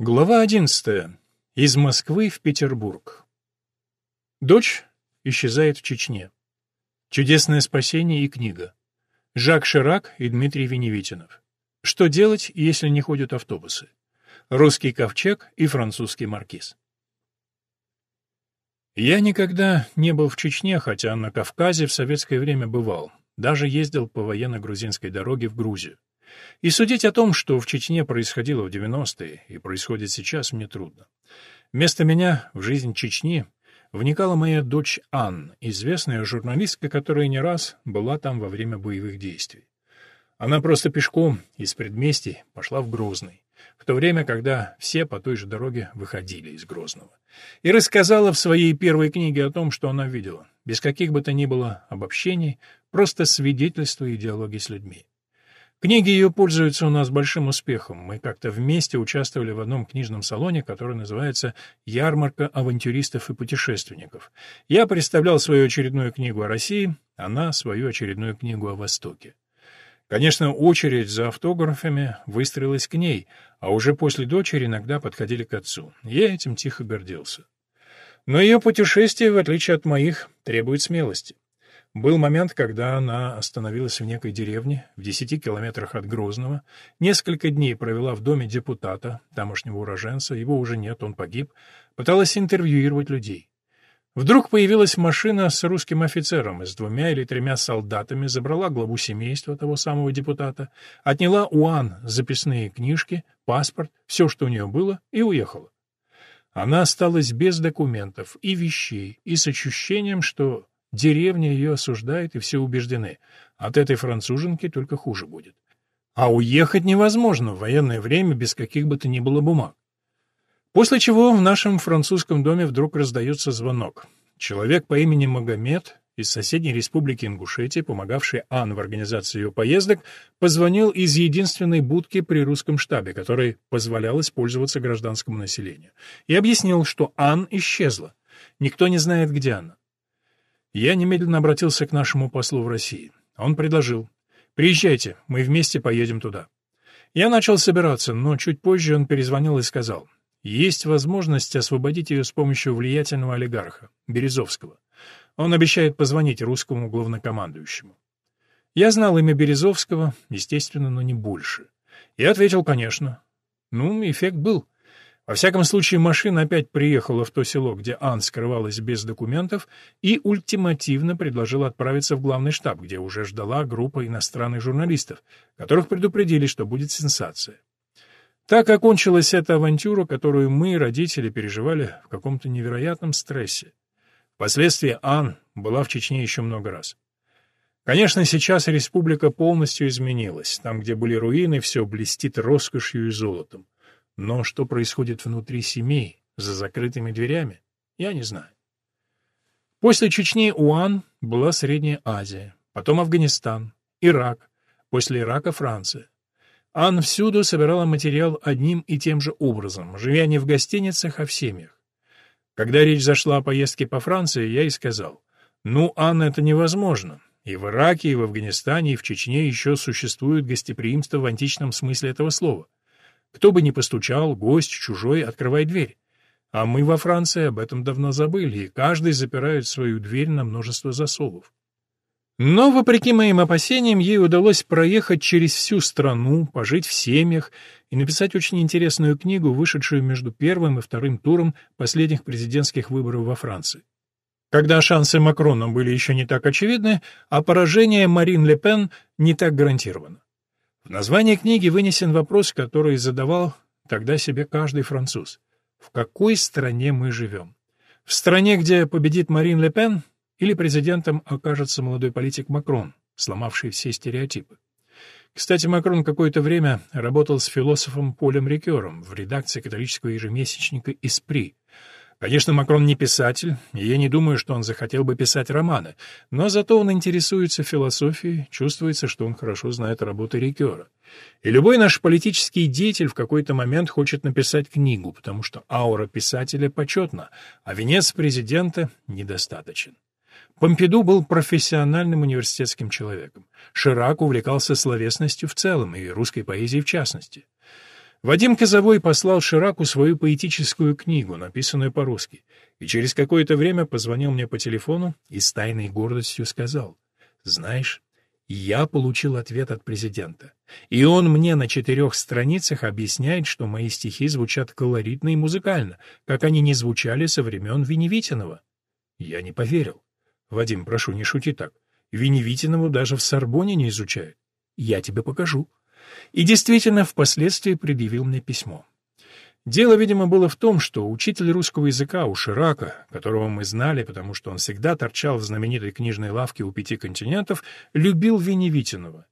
Глава 11. Из Москвы в Петербург. Дочь исчезает в Чечне. Чудесное спасение и книга. Жак Ширак и Дмитрий Веневитинов. Что делать, если не ходят автобусы? Русский ковчег и французский маркиз. Я никогда не был в Чечне, хотя на Кавказе в советское время бывал. Даже ездил по военно-грузинской дороге в Грузию. И судить о том, что в Чечне происходило в 90-е и происходит сейчас, мне трудно. Вместо меня в жизнь Чечни вникала моя дочь Ан, известная журналистка, которая не раз была там во время боевых действий. Она просто пешком из предместий пошла в Грозный, в то время, когда все по той же дороге выходили из Грозного, и рассказала в своей первой книге о том, что она видела, без каких бы то ни было обобщений, просто свидетельство и диалоги с людьми. Книги ее пользуются у нас большим успехом. Мы как-то вместе участвовали в одном книжном салоне, который называется «Ярмарка авантюристов и путешественников». Я представлял свою очередную книгу о России, она — свою очередную книгу о Востоке. Конечно, очередь за автографами выстроилась к ней, а уже после дочери иногда подходили к отцу. Я этим тихо гордился. Но ее путешествие, в отличие от моих, требует смелости. Был момент, когда она остановилась в некой деревне, в десяти километрах от Грозного, несколько дней провела в доме депутата, тамошнего уроженца, его уже нет, он погиб, пыталась интервьюировать людей. Вдруг появилась машина с русским офицером и с двумя или тремя солдатами, забрала главу семейства того самого депутата, отняла у Ан записные книжки, паспорт, все, что у нее было, и уехала. Она осталась без документов и вещей, и с ощущением, что Деревня ее осуждает, и все убеждены. От этой француженки только хуже будет. А уехать невозможно в военное время без каких бы то ни было бумаг. После чего в нашем французском доме вдруг раздается звонок. Человек по имени Магомед из соседней республики Ингушетия, помогавший Ан в организации ее поездок, позвонил из единственной будки при русском штабе, которой позволялось пользоваться гражданскому населению, и объяснил, что Ан исчезла. Никто не знает, где она. Я немедленно обратился к нашему послу в России. Он предложил. «Приезжайте, мы вместе поедем туда». Я начал собираться, но чуть позже он перезвонил и сказал. «Есть возможность освободить ее с помощью влиятельного олигарха, Березовского. Он обещает позвонить русскому главнокомандующему». Я знал имя Березовского, естественно, но не больше. Я ответил, конечно. Ну, эффект был. Во всяком случае, машина опять приехала в то село, где Ан скрывалась без документов, и ультимативно предложила отправиться в главный штаб, где уже ждала группа иностранных журналистов, которых предупредили, что будет сенсация. Так окончилась эта авантюра, которую мы, родители, переживали в каком-то невероятном стрессе. Впоследствии Ан была в Чечне еще много раз. Конечно, сейчас республика полностью изменилась. Там, где были руины, все блестит роскошью и золотом. Но что происходит внутри семей, за закрытыми дверями, я не знаю. После Чечни Уан была Средняя Азия, потом Афганистан, Ирак, после Ирака Франция. Ан всюду собирала материал одним и тем же образом, живя не в гостиницах, а в семьях. Когда речь зашла о поездке по Франции, я и сказал, ну, Ан, это невозможно. И в Ираке, и в Афганистане, и в Чечне еще существует гостеприимство в античном смысле этого слова. Кто бы ни постучал, гость, чужой, открывай дверь. А мы во Франции об этом давно забыли, и каждый запирает свою дверь на множество засовов. Но, вопреки моим опасениям, ей удалось проехать через всю страну, пожить в семьях и написать очень интересную книгу, вышедшую между первым и вторым туром последних президентских выборов во Франции. Когда шансы Макрона были еще не так очевидны, а поражение Марин Ле Пен не так гарантировано. В названии книги вынесен вопрос, который задавал тогда себе каждый француз. В какой стране мы живем? В стране, где победит Марин Ле Пен, или президентом окажется молодой политик Макрон, сломавший все стереотипы? Кстати, Макрон какое-то время работал с философом Полем Рикером в редакции католического ежемесячника «Испри», Конечно, Макрон не писатель, и я не думаю, что он захотел бы писать романы, но зато он интересуется философией, чувствуется, что он хорошо знает работы Рикера. И любой наш политический деятель в какой-то момент хочет написать книгу, потому что аура писателя почетна, а венец президента недостаточен. Помпиду был профессиональным университетским человеком. Ширак увлекался словесностью в целом и русской поэзией в частности. Вадим Козовой послал Шираку свою поэтическую книгу, написанную по-русски, и через какое-то время позвонил мне по телефону и с тайной гордостью сказал, «Знаешь, я получил ответ от президента, и он мне на четырех страницах объясняет, что мои стихи звучат колоритно и музыкально, как они не звучали со времен Веневитинова». Я не поверил. «Вадим, прошу, не шути так. Веневитинову даже в Сорбоне не изучают. Я тебе покажу». И действительно, впоследствии предъявил мне письмо. Дело, видимо, было в том, что учитель русского языка у Ширака, которого мы знали, потому что он всегда торчал в знаменитой книжной лавке у пяти континентов, любил Веневитинова.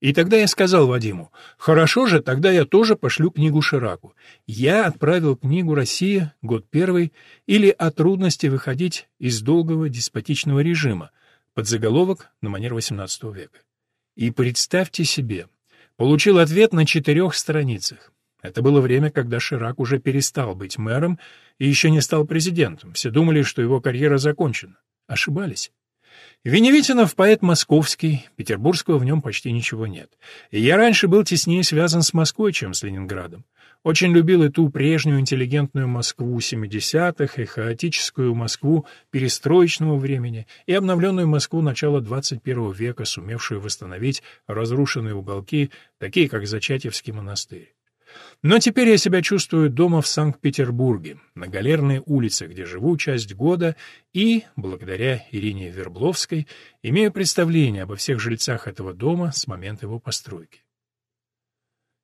И тогда я сказал Вадиму, «Хорошо же, тогда я тоже пошлю книгу Шираку». Я отправил книгу «Россия. Год первый» или «О трудности выходить из долгого деспотичного режима» под заголовок на манер XVIII века. И представьте себе, получил ответ на четырех страницах. Это было время, когда Ширак уже перестал быть мэром и еще не стал президентом. Все думали, что его карьера закончена. Ошибались. Веневитинов поэт московский, петербургского в нем почти ничего нет. И я раньше был теснее связан с Москвой, чем с Ленинградом. Очень любил и ту прежнюю интеллигентную Москву 70-х, и хаотическую Москву перестроечного времени, и обновленную Москву начала 21 века, сумевшую восстановить разрушенные уголки, такие как Зачатьевский монастырь. Но теперь я себя чувствую дома в Санкт-Петербурге, на Галерной улице, где живу часть года, и, благодаря Ирине Вербловской, имею представление обо всех жильцах этого дома с момента его постройки.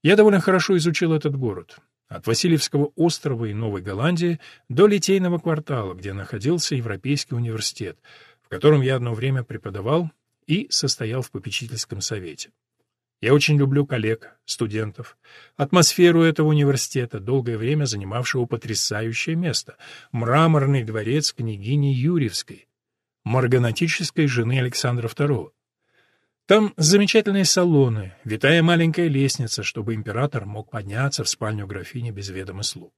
Я довольно хорошо изучил этот город. От Васильевского острова и Новой Голландии до Литейного квартала, где находился Европейский университет, в котором я одно время преподавал и состоял в попечительском совете. Я очень люблю коллег, студентов, атмосферу этого университета, долгое время занимавшего потрясающее место, мраморный дворец княгини Юрьевской, марганатической жены Александра II. Там замечательные салоны, витая маленькая лестница, чтобы император мог подняться в спальню графини без ведома слуг.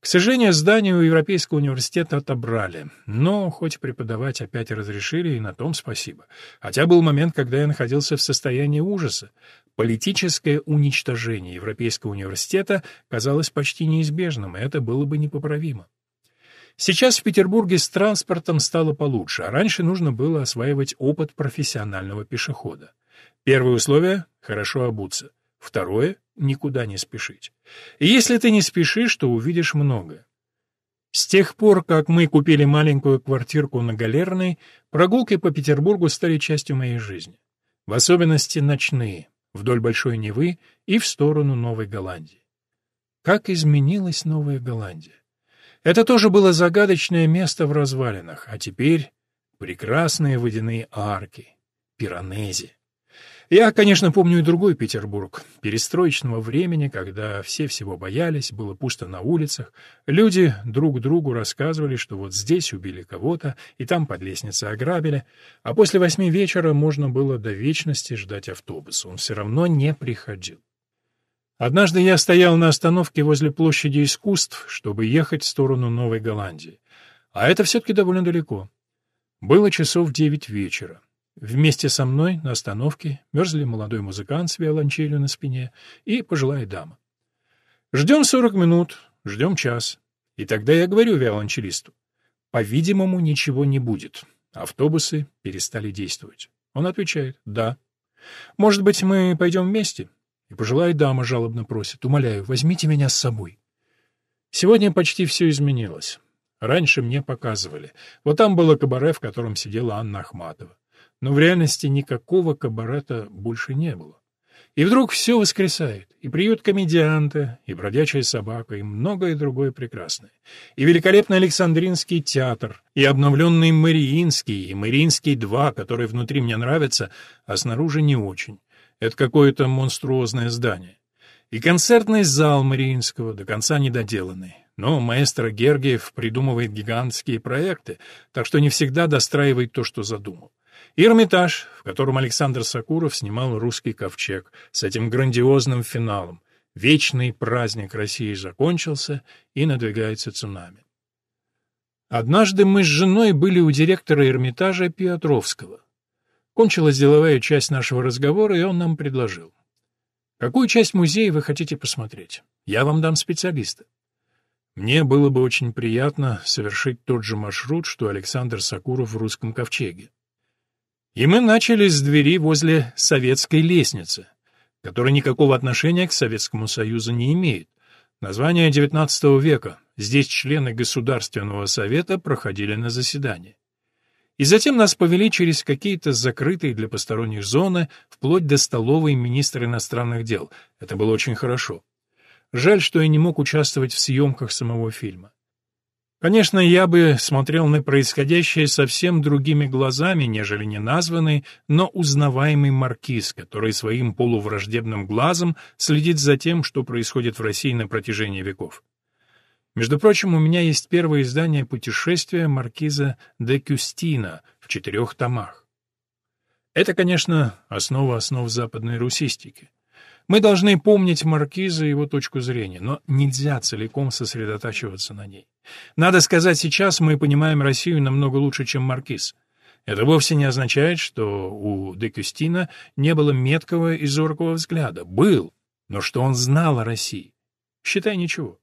К сожалению, здание у Европейского университета отобрали, но хоть преподавать опять разрешили, и на том спасибо. Хотя был момент, когда я находился в состоянии ужаса. Политическое уничтожение Европейского университета казалось почти неизбежным, и это было бы непоправимо. Сейчас в Петербурге с транспортом стало получше, а раньше нужно было осваивать опыт профессионального пешехода. Первое условие — хорошо обуться. Второе — никуда не спешить. И если ты не спешишь, то увидишь многое. С тех пор, как мы купили маленькую квартирку на Галерной, прогулки по Петербургу стали частью моей жизни. В особенности ночные, вдоль Большой Невы и в сторону Новой Голландии. Как изменилась Новая Голландия? Это тоже было загадочное место в развалинах, а теперь прекрасные водяные арки, пиранези. Я, конечно, помню и другой Петербург, перестроечного времени, когда все всего боялись, было пусто на улицах, люди друг другу рассказывали, что вот здесь убили кого-то, и там под лестницей ограбили, а после восьми вечера можно было до вечности ждать автобус, он все равно не приходил. Однажды я стоял на остановке возле площади искусств, чтобы ехать в сторону Новой Голландии, а это все-таки довольно далеко. Было часов девять вечера. Вместе со мной на остановке мерзли молодой музыкант с виолончелью на спине и пожилая дама. Ждем сорок минут, ждем час. И тогда я говорю виолончелисту, по-видимому, ничего не будет. Автобусы перестали действовать. Он отвечает, да. Может быть, мы пойдем вместе? И пожилая дама жалобно просит, умоляю, возьмите меня с собой. Сегодня почти все изменилось. Раньше мне показывали. Вот там было кабаре, в котором сидела Анна Ахматова но в реальности никакого кабарета больше не было. И вдруг все воскресает, и приют комедианта, и бродячая собака, и многое другое прекрасное. И великолепный Александринский театр, и обновленный Мариинский, и Мариинский-2, который внутри мне нравится, а снаружи не очень. Это какое-то монструозное здание. И концертный зал Мариинского, до конца недоделанный. Но маэстро Гергиев придумывает гигантские проекты, так что не всегда достраивает то, что задумал. Эрмитаж, в котором Александр Сакуров снимал «Русский ковчег» с этим грандиозным финалом. Вечный праздник России закончился, и надвигается цунами. Однажды мы с женой были у директора Эрмитажа Петровского. Кончилась деловая часть нашего разговора, и он нам предложил. Какую часть музея вы хотите посмотреть? Я вам дам специалиста. Мне было бы очень приятно совершить тот же маршрут, что Александр Сакуров в русском ковчеге. И мы начали с двери возле советской лестницы, которая никакого отношения к Советскому Союзу не имеет. Название XIX века. Здесь члены Государственного Совета проходили на заседание. И затем нас повели через какие-то закрытые для посторонних зоны, вплоть до столовой министра иностранных дел. Это было очень хорошо. Жаль, что я не мог участвовать в съемках самого фильма. Конечно, я бы смотрел на происходящее совсем другими глазами, нежели не названный, но узнаваемый маркиз, который своим полувраждебным глазом следит за тем, что происходит в России на протяжении веков. Между прочим, у меня есть первое издание «Путешествия» маркиза де Кюстина в четырех томах. Это, конечно, основа основ западной русистики. Мы должны помнить маркиза и его точку зрения, но нельзя целиком сосредотачиваться на ней. Надо сказать, сейчас мы понимаем Россию намного лучше, чем маркиз. Это вовсе не означает, что у де Кюстина не было меткого и зоркого взгляда. Был, но что он знал о России? Считай, ничего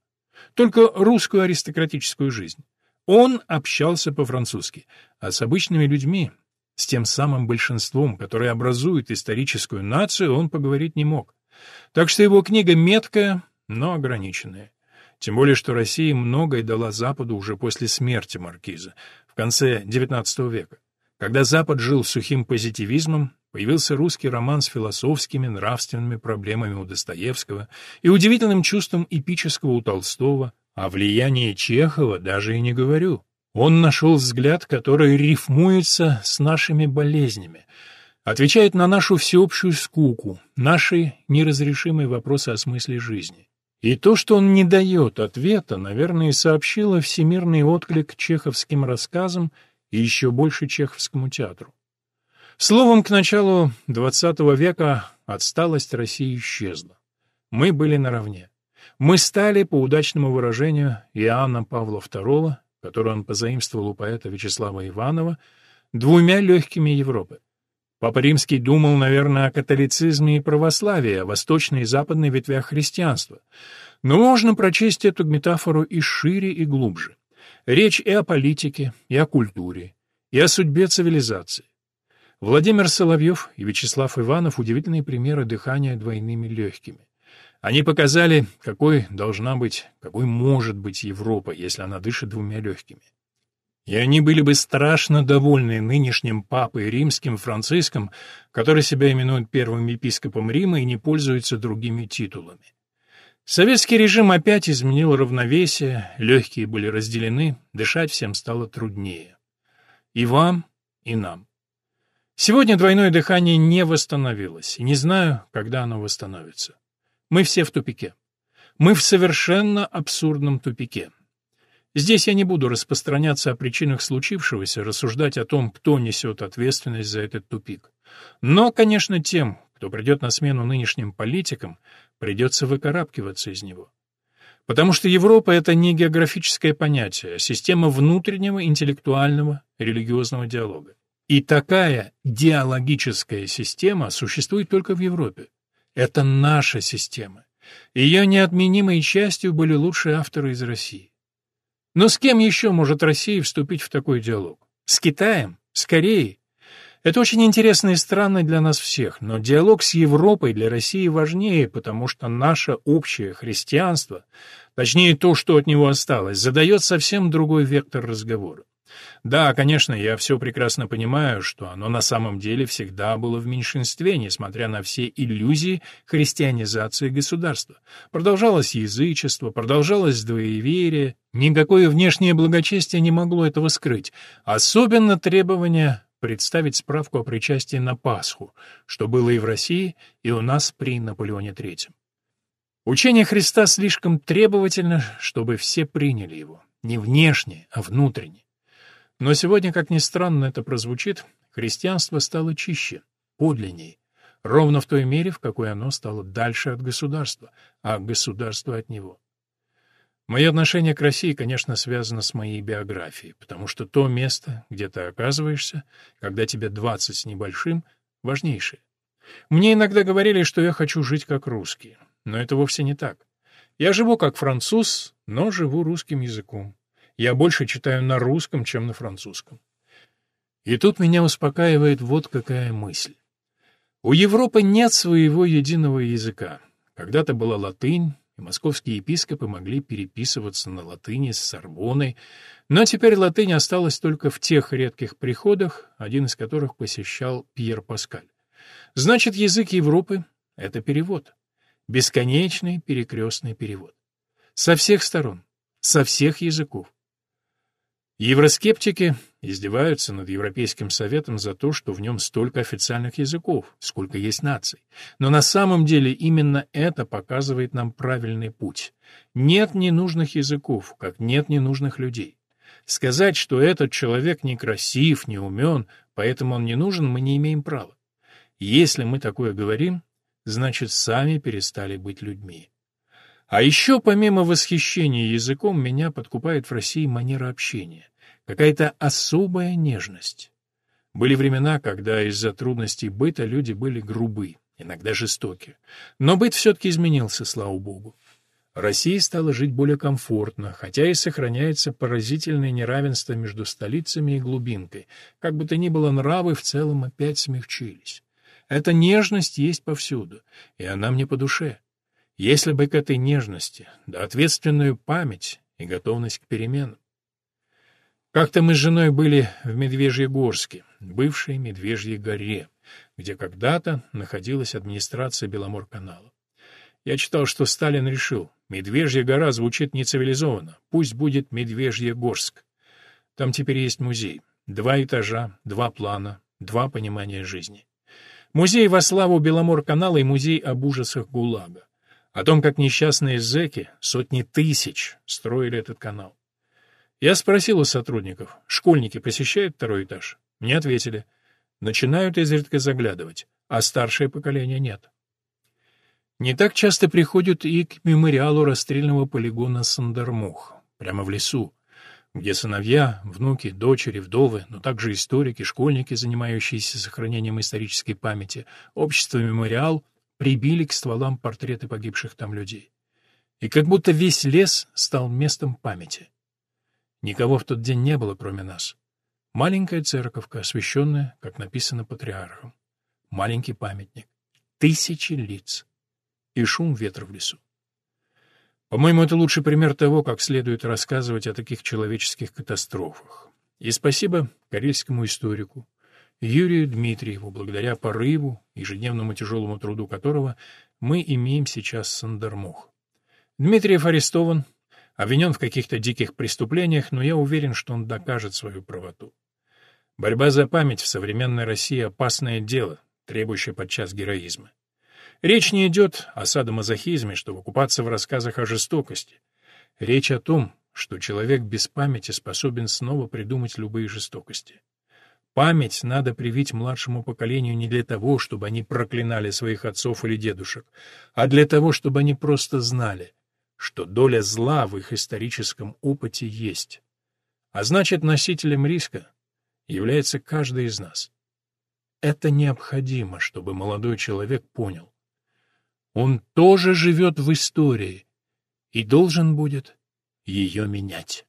только русскую аристократическую жизнь. Он общался по-французски, а с обычными людьми, с тем самым большинством, которое образует историческую нацию, он поговорить не мог. Так что его книга меткая, но ограниченная. Тем более, что Россия многое дала Западу уже после смерти Маркиза, в конце XIX века. Когда Запад жил сухим позитивизмом, Появился русский роман с философскими, нравственными проблемами у Достоевского и удивительным чувством эпического у Толстого, о влиянии Чехова даже и не говорю. Он нашел взгляд, который рифмуется с нашими болезнями, отвечает на нашу всеобщую скуку, наши неразрешимые вопросы о смысле жизни. И то, что он не дает ответа, наверное, сообщило всемирный отклик чеховским рассказам и еще больше чеховскому театру. Словом, к началу XX века отсталость России исчезла. Мы были наравне. Мы стали, по удачному выражению Иоанна Павла II, которое он позаимствовал у поэта Вячеслава Иванова, двумя легкими Европы. Папа Римский думал, наверное, о католицизме и православии, о восточной и западной ветвях христианства. Но можно прочесть эту метафору и шире, и глубже. Речь и о политике, и о культуре, и о судьбе цивилизации. Владимир Соловьев и Вячеслав Иванов — удивительные примеры дыхания двойными легкими. Они показали, какой должна быть, какой может быть Европа, если она дышит двумя легкими. И они были бы страшно довольны нынешним папой римским Франциском, который себя именует первым епископом Рима и не пользуется другими титулами. Советский режим опять изменил равновесие, легкие были разделены, дышать всем стало труднее. И вам, и нам. Сегодня двойное дыхание не восстановилось, и не знаю, когда оно восстановится. Мы все в тупике. Мы в совершенно абсурдном тупике. Здесь я не буду распространяться о причинах случившегося, рассуждать о том, кто несет ответственность за этот тупик. Но, конечно, тем, кто придет на смену нынешним политикам, придется выкарабкиваться из него. Потому что Европа — это не географическое понятие, а система внутреннего интеллектуального религиозного диалога. И такая диалогическая система существует только в Европе. Это наша система. Ее неотменимой частью были лучшие авторы из России. Но с кем еще может Россия вступить в такой диалог? С Китаем? С Кореей? Это очень интересно и странно для нас всех, но диалог с Европой для России важнее, потому что наше общее христианство, точнее то, что от него осталось, задает совсем другой вектор разговора. Да, конечно, я все прекрасно понимаю, что оно на самом деле всегда было в меньшинстве, несмотря на все иллюзии христианизации государства. Продолжалось язычество, продолжалось двоеверие, никакое внешнее благочестие не могло этого скрыть, особенно требование представить справку о причастии на Пасху, что было и в России, и у нас при Наполеоне III. Учение Христа слишком требовательно, чтобы все приняли его, не внешне, а внутренне. Но сегодня, как ни странно это прозвучит, христианство стало чище, подлинней, ровно в той мере, в какой оно стало дальше от государства, а государство от него. Мое отношение к России, конечно, связано с моей биографией, потому что то место, где ты оказываешься, когда тебе двадцать с небольшим, важнейшее. Мне иногда говорили, что я хочу жить как русский, но это вовсе не так. Я живу как француз, но живу русским языком. Я больше читаю на русском, чем на французском. И тут меня успокаивает вот какая мысль. У Европы нет своего единого языка. Когда-то была латынь, московские епископы могли переписываться на латыни с Сорбоной, но теперь латынь осталась только в тех редких приходах, один из которых посещал Пьер Паскаль. Значит, язык Европы — это перевод. Бесконечный перекрестный перевод. Со всех сторон, со всех языков. Евроскептики издеваются над Европейским Советом за то, что в нем столько официальных языков, сколько есть наций. Но на самом деле именно это показывает нам правильный путь. Нет ненужных языков, как нет ненужных людей. Сказать, что этот человек некрасив, не умен, поэтому он не нужен, мы не имеем права. Если мы такое говорим, значит, сами перестали быть людьми. А еще, помимо восхищения языком, меня подкупает в России манера общения. Какая-то особая нежность. Были времена, когда из-за трудностей быта люди были грубы, иногда жестоки. Но быт все-таки изменился, слава богу. Россия стала жить более комфортно, хотя и сохраняется поразительное неравенство между столицами и глубинкой. Как бы то ни было, нравы в целом опять смягчились. Эта нежность есть повсюду, и она мне по душе. Если бы к этой нежности, да ответственную память и готовность к переменам. Как-то мы с женой были в Медвежьегорске, бывшей Медвежьей горе, где когда-то находилась администрация Беломорканала. Я читал, что Сталин решил, Медвежья гора звучит нецивилизованно, пусть будет Медвежьегорск. Там теперь есть музей. Два этажа, два плана, два понимания жизни. Музей во славу Беломорканала и музей об ужасах ГУЛАГа о том, как несчастные зэки, сотни тысяч, строили этот канал. Я спросил у сотрудников, школьники посещают второй этаж? Мне ответили, начинают изредка заглядывать, а старшее поколение нет. Не так часто приходят и к мемориалу расстрельного полигона Сандармух, прямо в лесу, где сыновья, внуки, дочери, вдовы, но также историки, школьники, занимающиеся сохранением исторической памяти, общество «Мемориал» прибили к стволам портреты погибших там людей. И как будто весь лес стал местом памяти. Никого в тот день не было, кроме нас. Маленькая церковка, освященная, как написано патриархом. Маленький памятник. Тысячи лиц. И шум ветра в лесу. По-моему, это лучший пример того, как следует рассказывать о таких человеческих катастрофах. И спасибо карельскому историку, Юрию Дмитриеву, благодаря порыву, ежедневному тяжелому труду которого мы имеем сейчас Сандармох. Дмитриев арестован, обвинен в каких-то диких преступлениях, но я уверен, что он докажет свою правоту. Борьба за память в современной России — опасное дело, требующее подчас героизма. Речь не идет о садомазохизме, чтобы купаться в рассказах о жестокости. Речь о том, что человек без памяти способен снова придумать любые жестокости. Память надо привить младшему поколению не для того, чтобы они проклинали своих отцов или дедушек, а для того, чтобы они просто знали, что доля зла в их историческом опыте есть. А значит, носителем риска является каждый из нас. Это необходимо, чтобы молодой человек понял. Он тоже живет в истории и должен будет ее менять.